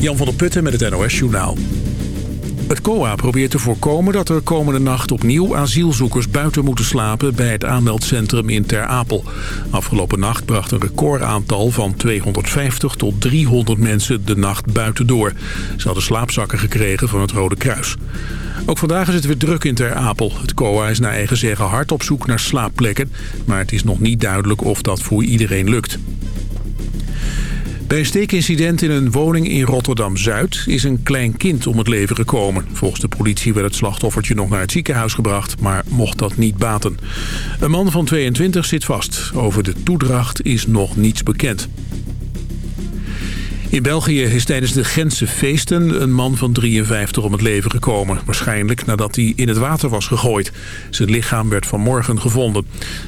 Jan van der Putten met het NOS Journaal. Het COA probeert te voorkomen dat er komende nacht opnieuw asielzoekers buiten moeten slapen bij het aanmeldcentrum in Ter Apel. Afgelopen nacht bracht een recordaantal van 250 tot 300 mensen de nacht buiten door. Ze hadden slaapzakken gekregen van het Rode Kruis. Ook vandaag is het weer druk in Ter Apel. Het COA is naar eigen zeggen hard op zoek naar slaapplekken, maar het is nog niet duidelijk of dat voor iedereen lukt. Bij een steekincident in een woning in Rotterdam-Zuid is een klein kind om het leven gekomen. Volgens de politie werd het slachtoffertje nog naar het ziekenhuis gebracht, maar mocht dat niet baten. Een man van 22 zit vast. Over de toedracht is nog niets bekend. In België is tijdens de Gentse feesten een man van 53 om het leven gekomen. Waarschijnlijk nadat hij in het water was gegooid. Zijn lichaam werd vanmorgen gevonden.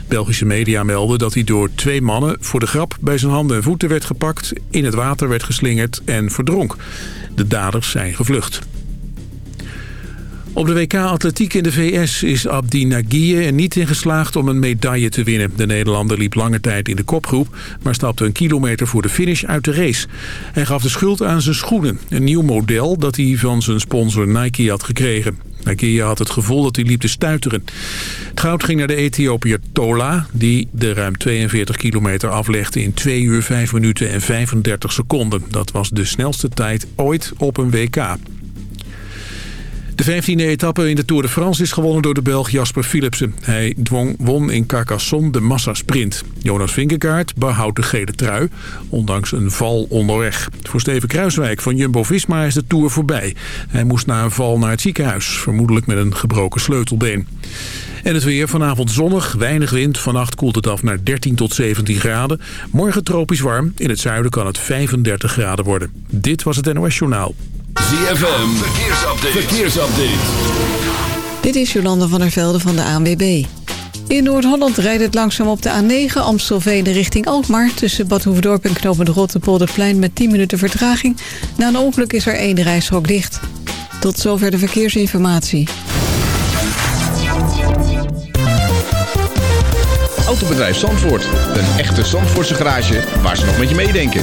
Belgische media melden dat hij door twee mannen voor de grap bij zijn handen en voeten werd gepakt, in het water werd geslingerd en verdronk. De daders zijn gevlucht. Op de WK-atletiek in de VS is Abdi Nagiye er niet in geslaagd om een medaille te winnen. De Nederlander liep lange tijd in de kopgroep, maar stapte een kilometer voor de finish uit de race. Hij gaf de schuld aan zijn schoenen, een nieuw model dat hij van zijn sponsor Nike had gekregen. Nagiye had het gevoel dat hij liep te stuiteren. Het goud ging naar de Ethiopiër Tola, die de ruim 42 kilometer aflegde in 2 uur 5 minuten en 35 seconden. Dat was de snelste tijd ooit op een WK. De 15e etappe in de Tour de France is gewonnen door de Belg Jasper Philipsen. Hij dwong, won in Carcassonne de massasprint. Jonas Vingegaard behoudt de gele trui, ondanks een val onderweg. Voor Steven Kruiswijk van Jumbo-Visma is de Tour voorbij. Hij moest na een val naar het ziekenhuis, vermoedelijk met een gebroken sleutelbeen. En het weer vanavond zonnig, weinig wind. Vannacht koelt het af naar 13 tot 17 graden. Morgen tropisch warm. In het zuiden kan het 35 graden worden. Dit was het NOS Journaal. ZFM, verkeersupdate. verkeersupdate. Dit is Jolanda van der Velde van de ANWB. In Noord-Holland rijdt het langzaam op de A9 Amstelveen richting Alkmaar... tussen Bad Hoefdorp en Knopen de Rotterpolderplein met 10 minuten vertraging. Na een ongeluk is er één reishok dicht. Tot zover de verkeersinformatie. Autobedrijf Zandvoort. Een echte Zandvoortse garage waar ze nog met je meedenken.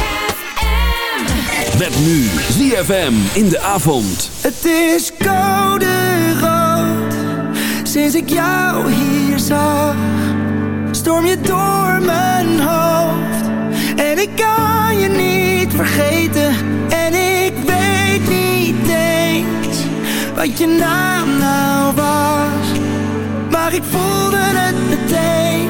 Met nu ZFM in de avond. Het is koude rood, sinds ik jou hier zag. Storm je door mijn hoofd, en ik kan je niet vergeten. En ik weet niet eens, wat je naam nou was. Maar ik voelde het meteen,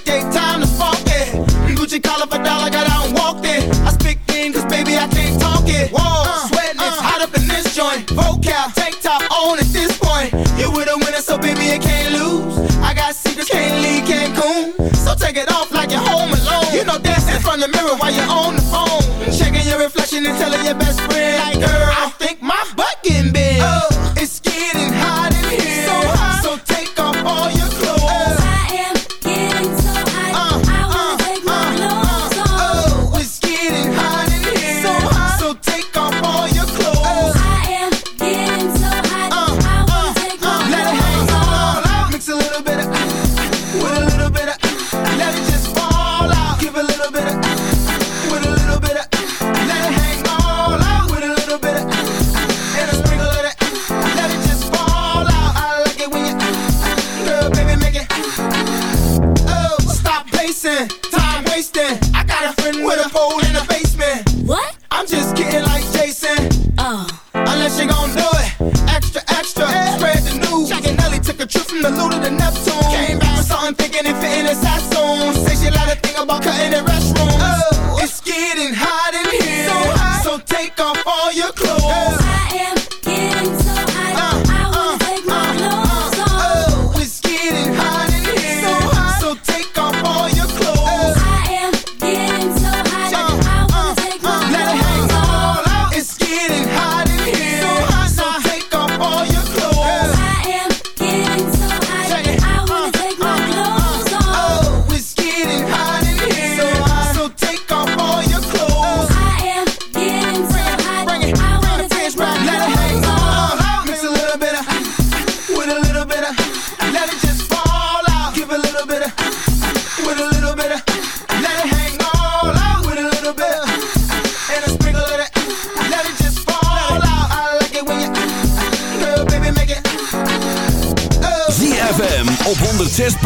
birthday, time to fuck it. Gucci collar for dollar, got out and walked it. I speak thin, cause baby, I can't talk it. Whoa, uh, sweating, uh, hot up in this joint. Vocal, tank top on at this point. You with a winner, so baby, you can't lose. I got secrets, can't leave Cancun. So take it off like you're home alone. You know, dance in front of the mirror while you're on the phone. Checking your reflection and telling your best friend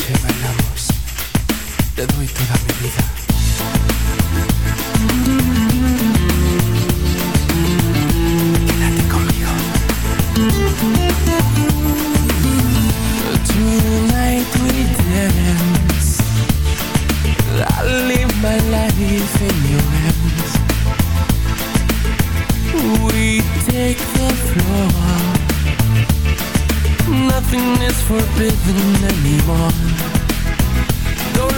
noche bailamos, te doy toda mi vida. Tonight we dance. I live my life in your hands. We take the floor. Nothing is forbidden anymore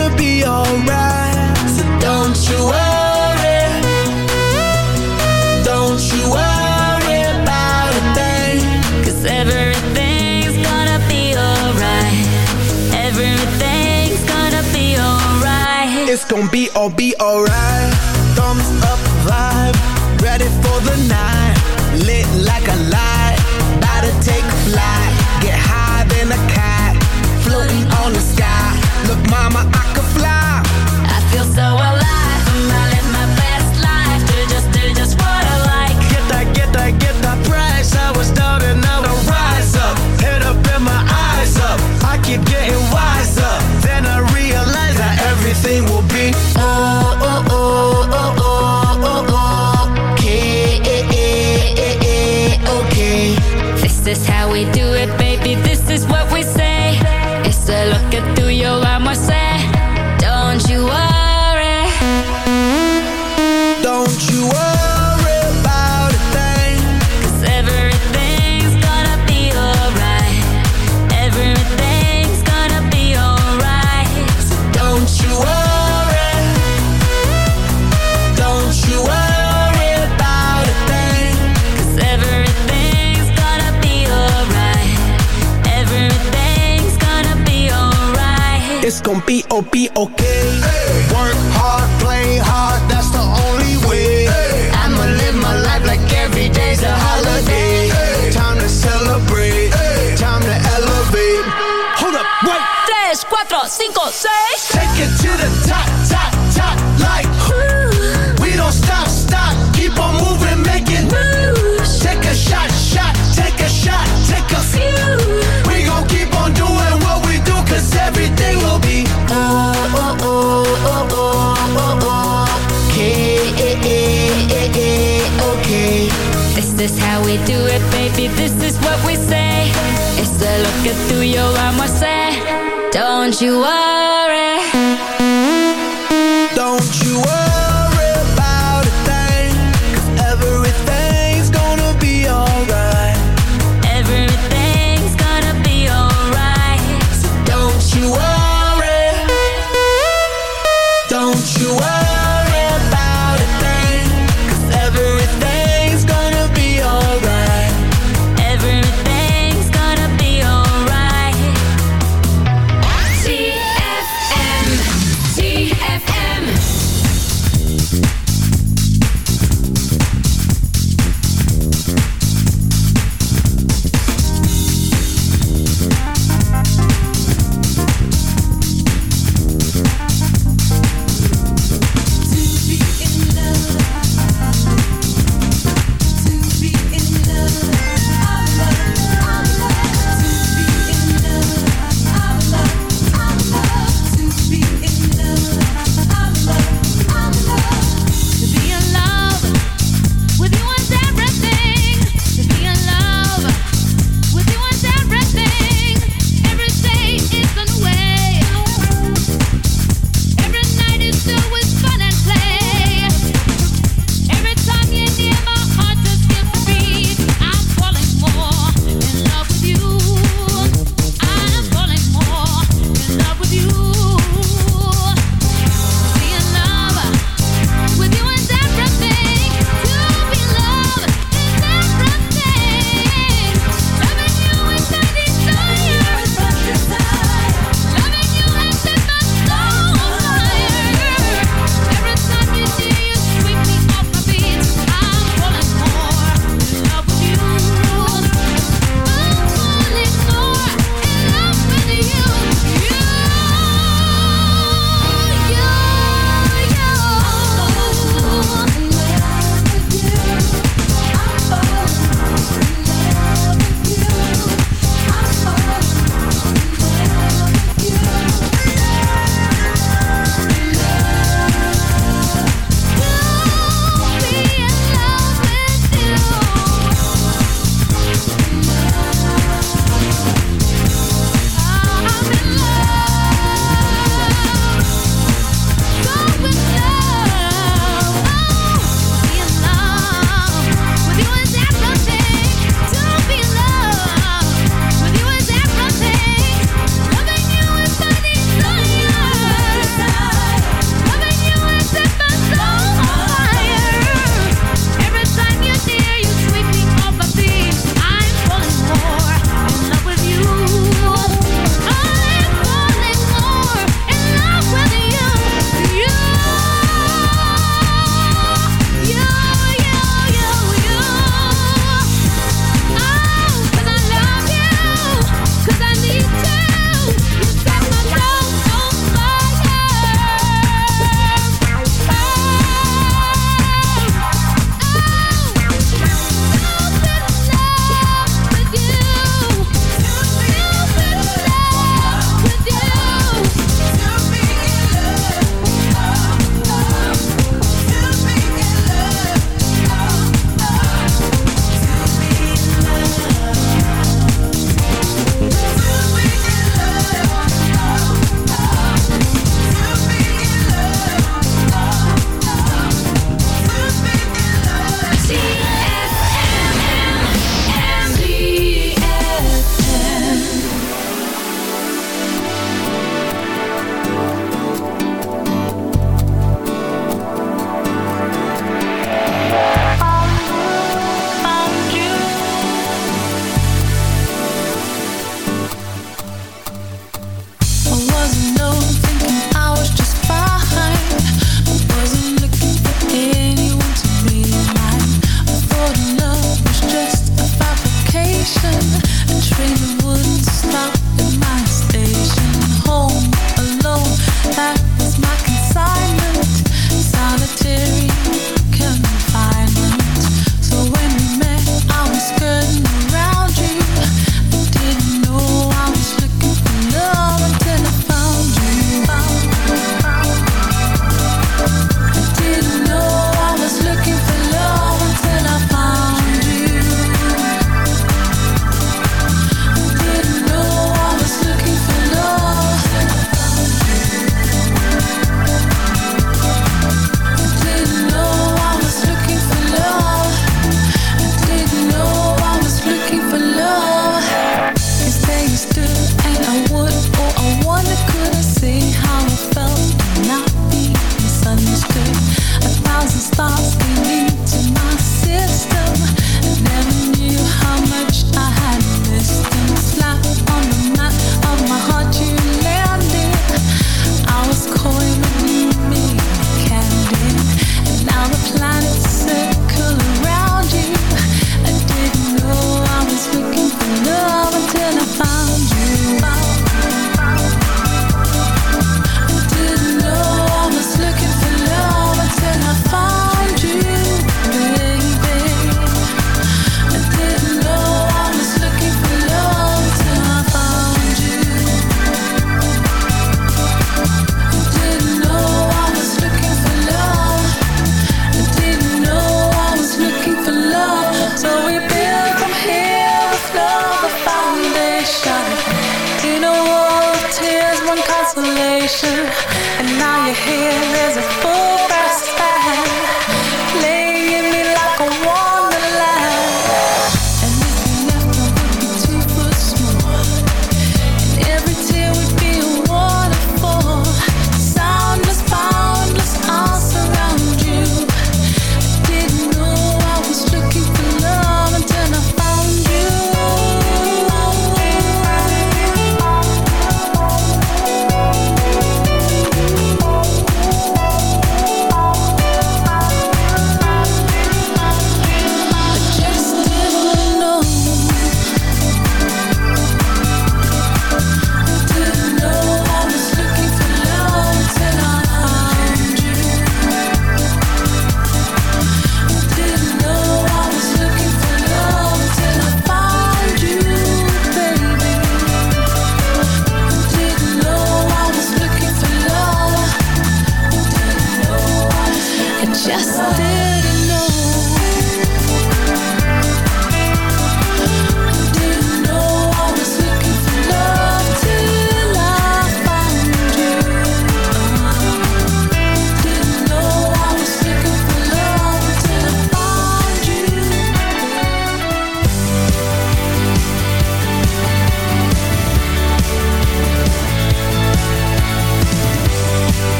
could be alright. So don't you worry, don't you worry about everything's gonna be alright. Everything's gonna be alright. It's gonna be all be alright. con P.O.P. oké. Okay. Hey. yo la moi c'est Don't you worry.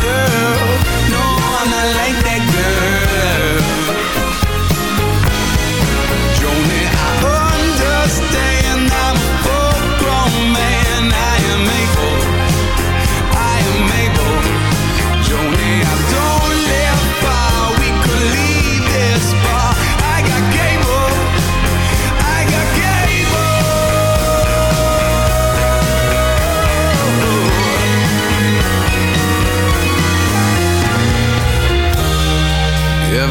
girl.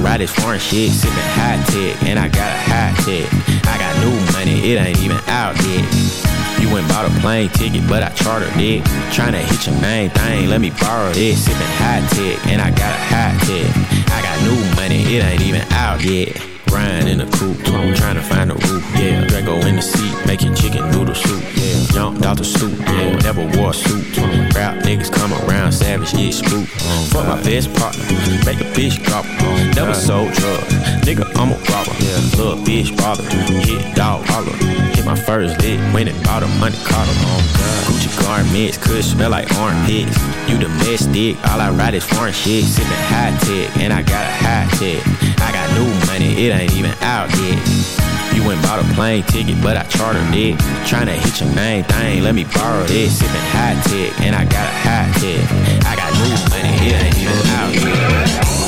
Domestic, ride is foreign shit. Sipping high tech, and I got a high tech. I got new money, it ain't even out yet. You went bought a plane ticket, but I chartered it. Tryna hit your main thing, let me borrow this. Sipping high tech, and I got a high tech. I got new money, it ain't even out yet. Ryan in the coupe, I'm trying to find a roof, yeah. Draco in the seat, making chicken noodle soup. Jumped out the stoop, yeah. Never wore a suit. Rap niggas come around, savage, yeah, spook. Fuck my best partner, make a bitch drop. Never sold drugs, nigga, I'm a robber. Yeah. Little bitch bother, hit dog holler. Hit my first lick, went and bought a money Carter. Gucci garments could smell like armpits. You domestic, all I ride is foreign shit. Sipping high tech, and I got a high tech. I got new money, it ain't even out yet. You went bought a plane ticket, but I chartered it. Tryna hit your main thing, let me borrow this. Sipping high tech, and I got a high tech. I got new money, it ain't even out yet.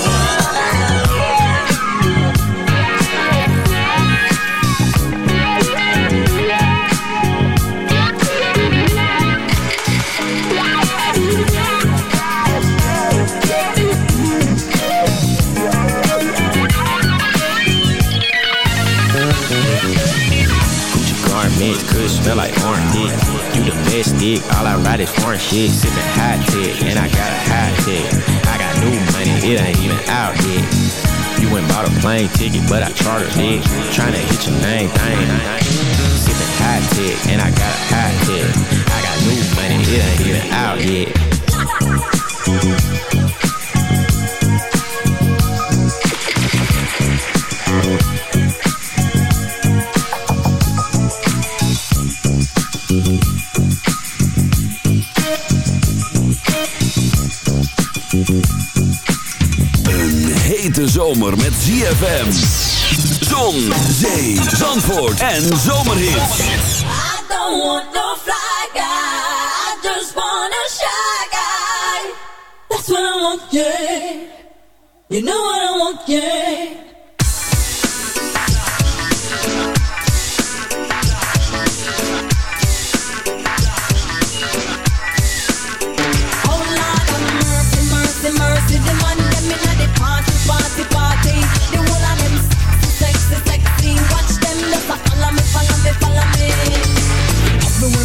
smell like orange dick. You the best dick, all I ride is orange shit. Sippin' hot chick, and I got a hot chick. I got new money, it ain't even out yet. You went bought a plane ticket, but I chartered it. Tryna hit your name, thing. Sippin' hot chick, and I got a hot chick. I got new money, it ain't even out yet. hete zomer met ZFM. Zon, zee, zandvoort en zomerhit. I don't want no fly guy. I just want a shy guy. That's what I want, yeah. You know what I want, yeah.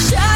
shine.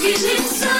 que lição.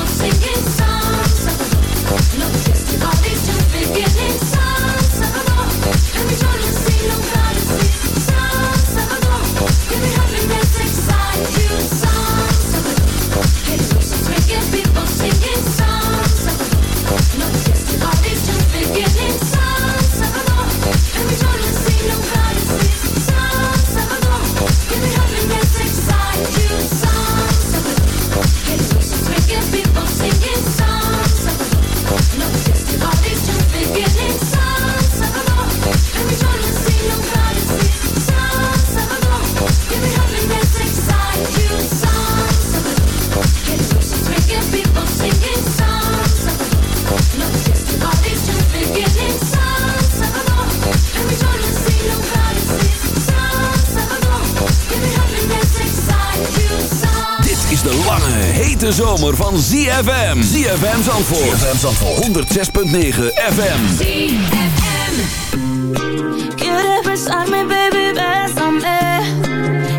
zomer van ZFM. ZFM Zandvoort. ZFM Zandvoort. 106.9 FM. ZFM. Quiere besarme, baby, besame.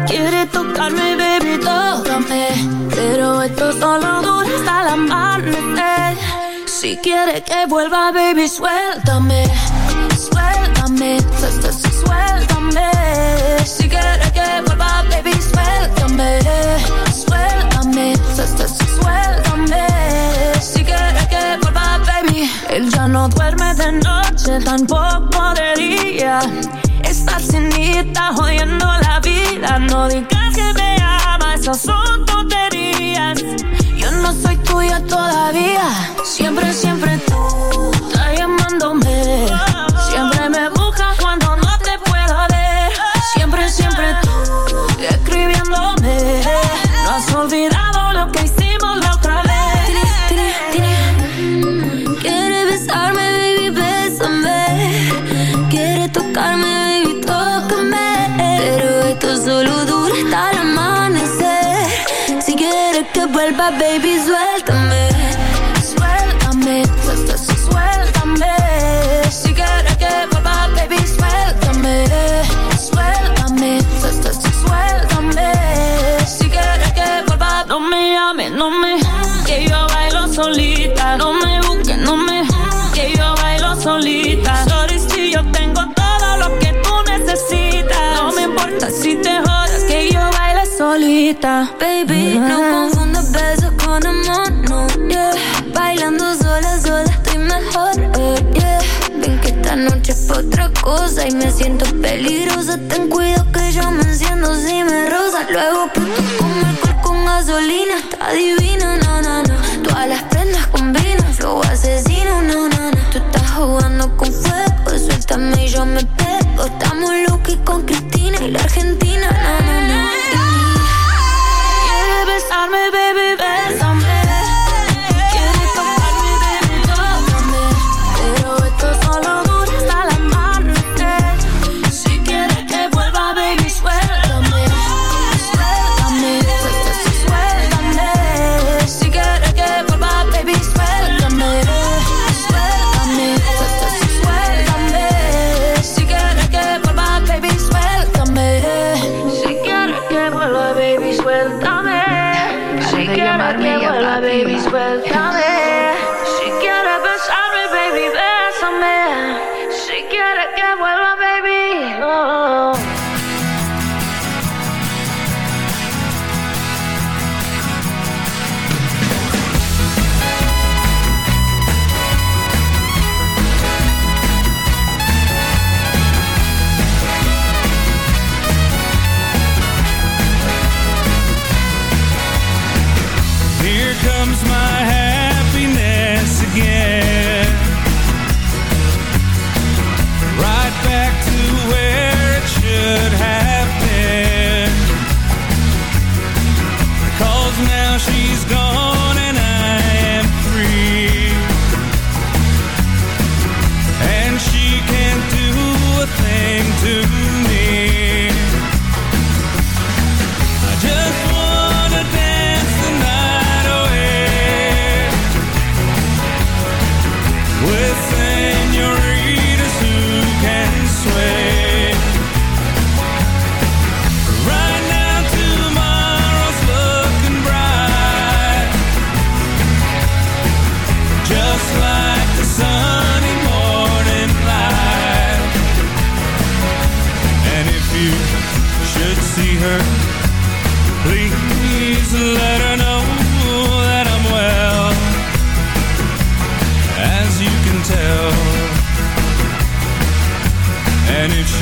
Quiere tocarme, baby, tócame. Pero esto solo dura hasta la. Si quiere que vuelva, baby. Suéltame. Suéltame. tampoco de día. Estás cenita jodiendo la vida. No digas que me amas, esas son tonterías. Yo no soy tuya todavía. Siempre, siempre tú. culpa, baby, suéltame. Suéltame, suéltame, suéltame. Si quieres que vuelva, baby, suéltame. Suéltame, suéltame, suéltame. Si quieres que vuelva, no me llames, no me. Que yo bailo solita, no me busques, no me. Que yo bailo solita. Sorry si yo tengo todo lo que tú necesitas. No me importa si te jodas, que yo bailo solita. Baby, no ah. y me siento peligrosa. Ten cuidado que yo me enciendo si me rosa. Luego puto con alcohol con gasolina, está divina.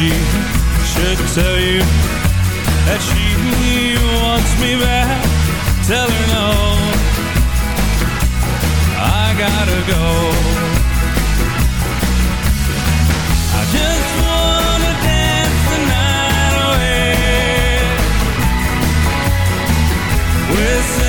She should tell you that she wants me back, tell her no. I gotta go. I just wanna dance the night away with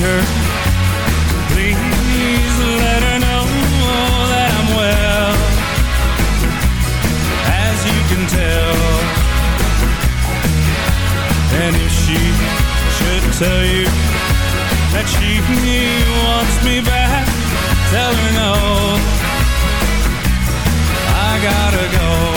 her, please let her know that I'm well. As you can tell. And if she should tell you that she wants me back, tell her no. I gotta go.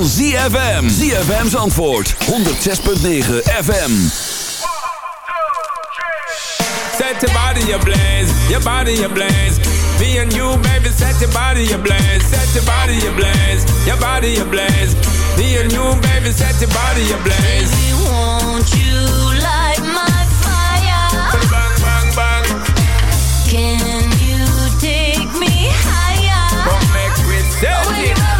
Van ZFM. ZFM's antwoord, 106.9 FM. Set your body ablaze, your body ablaze. Me and you, baby, set your body ablaze, set your body ablaze, your body ablaze. Me and you, baby, set your body ablaze. Baby, won't you light my fire? Bang, bang, bang. Can you take me higher? Come make me, Bang,